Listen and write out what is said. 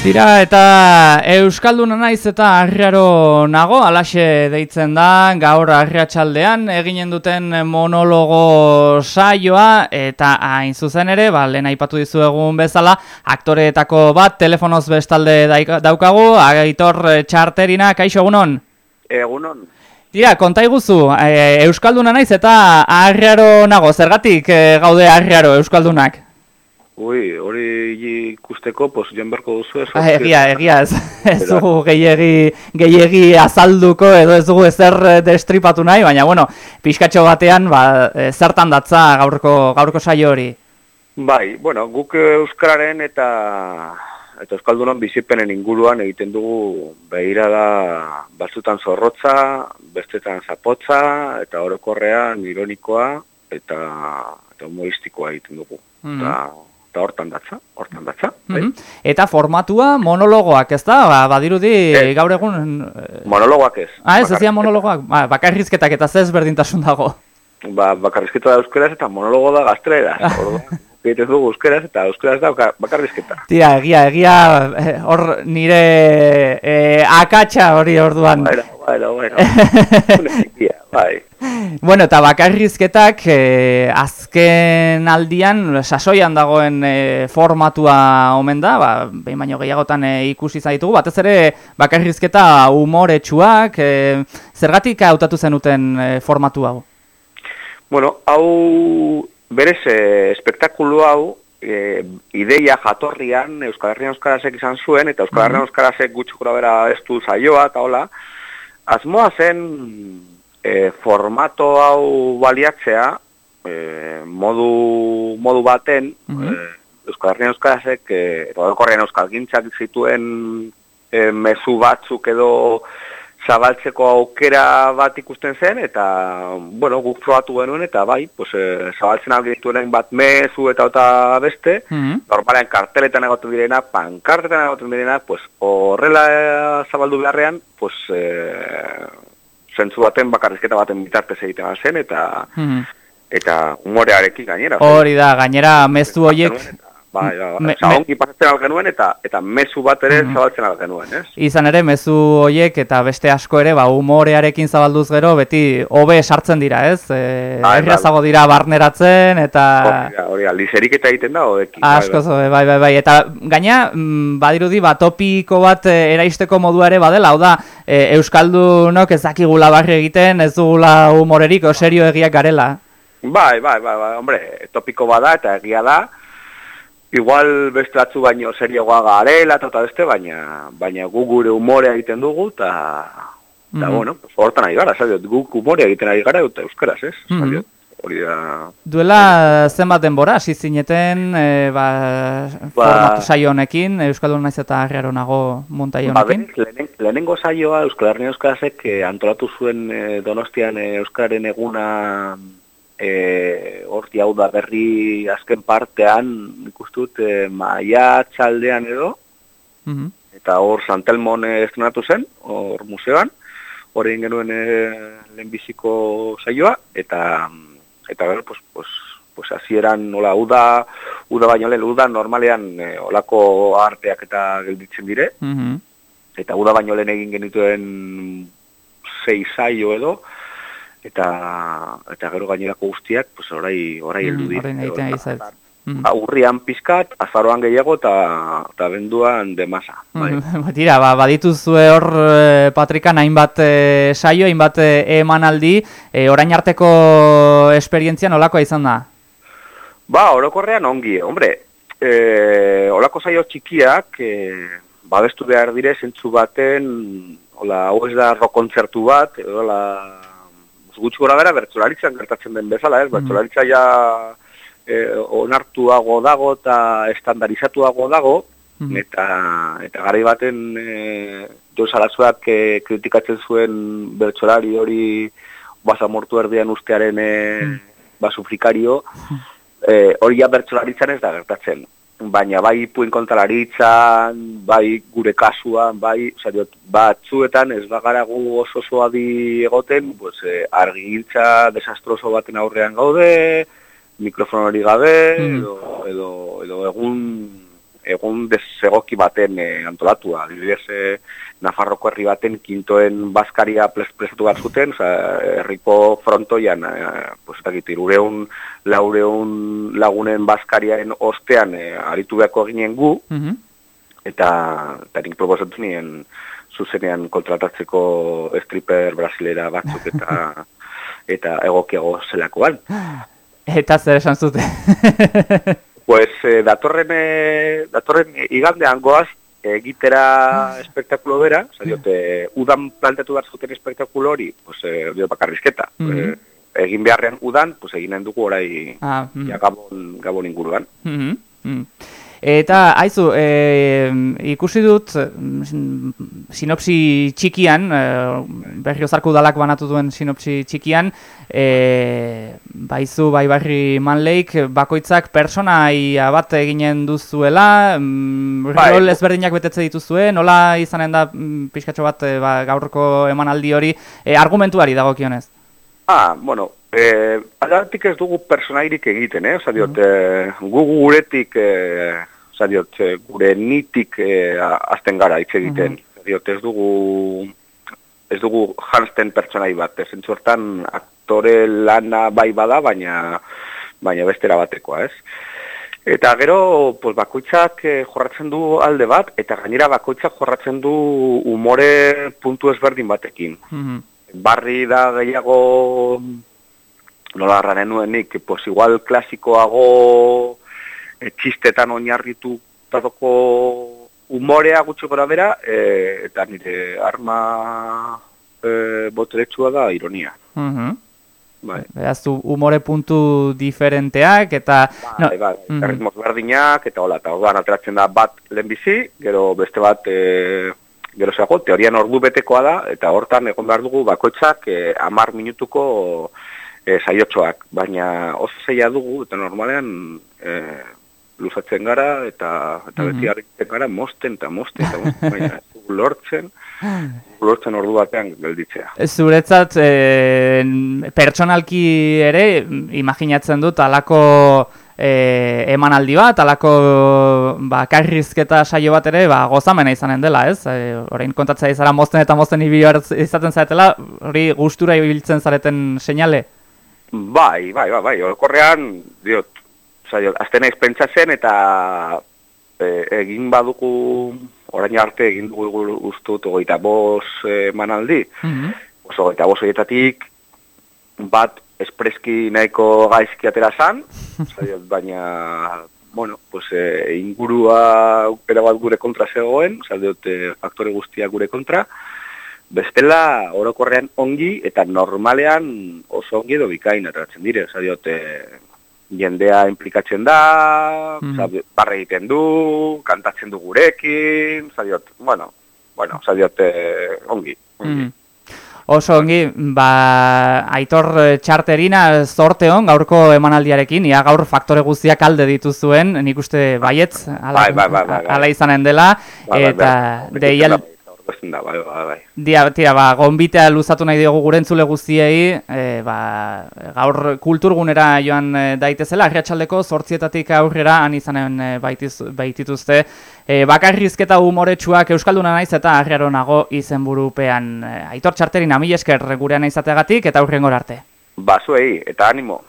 Tira, eta Euskalduna naiz eta arriaro nago, alaxe deitzen da, gaur arriatxaldean, eginen duten monologo saioa, eta hain zuzen ere, ba, lehen aipatu dizu egun bezala, aktoreetako bat, telefonoz bestalde daukagu, agaitor txarterina, kaixo egunon? Egunon. Tira, konta iguzu, e, Euskalduna naiz eta arriaro nago, zergatik e, gaude arriaro Euskaldunak? Ui, hori ikusteko, pues, jan berko duzu ez. Ah, egia, egia, ez, ez dugu gehiagi, gehiagi azalduko edo ez dugu ezer destripatu nahi, baina, bueno, pixkatxo batean, ba, eh, zertan datza gaurko, gaurko saio hori? Bai, bueno, guk Euskararen eta eta Euskaldunan bizipenen inguruan egiten dugu behira da batzutan zorrotza, bestetan zapotza, eta orokorrean ironikoa, eta, eta humoistikoa egiten dugu. Mm -hmm eta hortan datza, hortan datza. Mm Eta formatua monologoak, ez da? Ba, badirudi eh, gaur egun... Eh, monologoak ez. Ah, ez, ez monologoak? Ba, bakarrizketak eta zez berdintasun dago. Ba, bakarrizketa da euskeraz eta monologo da gaztrera. Egiten dugu euskeraz eta euskeraz da bakarrizketa. Tia, egia, egia, eh, hor nire eh, akatsa hori orduan. Bueno, bueno, bueno. bai. Bueno, eta bakarrizketak eh, azken aldian sasoian dagoen eh, formatua omen da, ba, behin baino gehiagotan eh, ikusi zaitugu, batez ere bakarrizketa umoretsuak, eh, zergatik hautatu zenuten eh, formatu hau? Bueno, hau berez eh, espektakulu hau eh, ideia jatorrian Euskal Herrian Euskarasek izan zuen, eta Euskal Herrian Euskarasek gutxukura bera ez du zaioa, eta hola, asmoa zen e, formato hau baliatzea e, modu, modu baten mm -hmm. e, Euskal Herrian Euskarazek e, Euskal Gintzak zituen e, mezu batzuk edo zabaltzeko aukera bat ikusten zen eta bueno, guk probatu genuen eta bai, pues, e, zabaltzen algin bat mezu eta eta beste mm -hmm. normalean karteletan egoten direna pankartetan egoten direna pues, horrela zabaldu beharrean pues, e, zentzu baten bakarrizketa baten bitartez egiten zen eta mm eta humorearekin gainera. Hori da, gainera mezu horiek Bai, bai, bai. ongi pasatzen algenuen eta eta mezu bat ere mm zabaltzen algenuen, ez? Izan ere, mezu hoiek eta beste asko ere, ba, humorearekin zabalduz gero, beti hobe sartzen dira, ez? E, bai, bai, bai. dira barneratzen, eta... Hori, hori, lizerik eta egiten da, hodekin. Asko, bai, bai, bai, bai. Eta gaina, mm, badirudi, ba, topiko bat e, eraisteko modua ere badela, hau da, e, Euskaldunok ez dakigula barri egiten, ez dugula humorerik, oserio egiak garela. Bai, bai, bai, bai, hombre, topiko bada eta egia da, Igual beste batzu baino serioa garela eta beste, baina baina gu gure umorea egiten dugu eta mm -hmm. bueno, hortan ari gara, sabiot, gu umorea egiten ari gara eta euskaraz, ez? Mm -hmm. Hori da... Duela zenbat denbora, hasi zineten, e, ba, ba, formatu saio honekin, Euskaldun naiz eta harriaro nago montai ba, honekin? Ba, lehen, lehenengo saioa Euskal Herri Euskarazek eh, antolatu zuen eh, donostian eh, Euskararen eguna e, horti hau da berri azken partean ikustut e, maia txaldean edo mm eta hor Santelmon estrenatu zen hor museoan hor egin genuen e, lehenbiziko saioa eta eta gero pues, pues, pues hasieran nola uda uda baino lehen uda normalean e, olako arteak eta gelditzen dire. Mm eta uda baino lehen egin genituen sei saio edo eta eta gero gainerako guztiak pues orai orai heldu mm, dira. Mm. Ba, pizkat, azaroan gehiago eta eta benduan demasa. Bai. Mm, tira, ba, badituzue hor e, Patrikan hainbat e, saio, hainbat e, emanaldi, e, orain arteko esperientzia nolakoa izan da? Ba, orokorrean ongi, hombre, e, olako saio txikiak, e, babestu behar dire, zentzu baten, hola, hau ez da rokontzertu bat, edo, la, gutxi gora bera bertzolaritzan gertatzen den bezala, ez? Mm. Ja e, onartuago dago eta estandarizatuago dago, mm. eta, eta gari baten e, jo salazuak e, kritikatzen zuen bertzolari hori basamortu erdian ustearen e, mm. basufrikario, e, hori ja bertzolaritzan ez da gertatzen baina bai puen kontralaritzan, bai gure kasuan, bai, zariot, batzuetan ez bagaragu oso oso adi egoten, pues, eh, argi desastroso baten aurrean gaude, mikrofonori gabe, mm. edo, edo, edo egun egun desegoki baten e, antolatua. Adibidez, e, Nafarroko herri baten kintoen baskaria presatu bat zuten, oza, herriko frontoian, e, pues, irureun, laureun lagunen baskariaren ostean e, aritu beharko ginen gu, mm eta, eta nik proposatu nien zuzenean kontratatzeko stripper brasilera batzuk eta eta egokiago zelakoan. Eta zer esan zute? pues eh, datorren, eh, datorren igandean goaz egitera espektakulo bera, diote, udan planteatu behar zuten espektakulo hori, pues, eh, dio bakarrizketa. Mm -hmm. eh, egin beharrean udan, pues, eginen dugu orai ah, mm -hmm. gabon, gabon inguruan. Mm -hmm. Eta, haizu, e, ikusi dut, mm, sinopsi txikian, e, berri ozarku dalak banatu duen sinopsi txikian, e, baizu, bai barri manleik, bakoitzak personaia bat eginen duzuela, mm, bai. rol ezberdinak betetze dituzue, nola izanen da mm, pixkatxo bat e, ba, gaurko emanaldi hori, e, argumentuari dagokionez? Ah, bueno, eh, aldatik ez dugu personairik egiten, eh? Osa diot, eh, gu guretik, eh, osa diot, gure nitik eh, azten gara hitz egiten. Uh -huh. diot, ez dugu, ez dugu jansten pertsonai bat, ez entzortan aktore lana bai bada, baina, baina bestera batekoa, ez? Eta gero, pues, bakoitzak eh, jorratzen du alde bat, eta gainera bakoitzak jorratzen du umore puntu ezberdin batekin. Uh barri da gehiago nola harranen nuenik, pues igual klasikoago e, txistetan oinarritu tatoko umorea gutxi gora bera, e, eta nire arma e, boteretsua da ironia. Uh -huh. Bai. Beraz, umore puntu diferenteak, eta... Bai, no. bai, uh berdinak, eta hola, eta orduan ateratzen da bat lehenbizi, gero beste bat... E, gero zeago, teorian ordu betekoa da, eta hortan egon behar dugu bakoitzak eh, amar minutuko eh, saiotxoak, baina oso zeia dugu, eta normalean eh, luzatzen gara, eta, eta beti mm gara, mosten eta mosten, eta mosten, baina lortzen, lortzen ordu batean gelditzea. Zuretzat, eh, pertsonalki ere, imaginatzen dut, alako e, emanaldi bat, alako ba, karrizketa saio bat ere, ba, gozamena izanen dela, ez? E, orain kontatzea izara mozten eta mozten ibio izaten zaretela, hori gustura ibiltzen zareten seinale? Bai, bai, bai, bai, horkorrean, diot, saio, azten naiz pentsatzen eta e, egin badugu, orain arte egin dugu ustut, ogeita bos emanaldi, mm -hmm. oso ogeita bos horietatik, bat espreski nahiko gaizki atera zan, baina, bueno, pues, e, ingurua bat gure kontra zegoen, zaldiot, e, faktore guztia gure kontra, bestela orokorrean ongi eta normalean oso ongi edo bikain ateratzen dire, zaldiot, e, jendea implikatzen da, mm. barre egiten du, kantatzen du gurekin, zaldiot, bueno, bueno, zaldiot, e, ongi, ongi. Mm. Oso ongi, ba, aitor eh, txarterina zorte hon, gaurko emanaldiarekin, ia gaur faktore guztiak alde dituzuen, nik uste baietz, ala, bai, bai, bai, ala izanen dela, eta deial da, bai, bai, bai. Dia, tia, ba, gonbitea luzatu nahi diogu gurentzule guztiei, e, ba, gaur kulturgunera joan e, daitezela, arriatxaldeko sortzietatik aurrera han izanen e, baitiz, baitituzte. E, bakarrizketa humoretsuak Euskalduna naiz eta arriaro nago izenburupean. E, aitor txarterin amil esker gurean izategatik eta aurren arte. Bazuei, eta animo.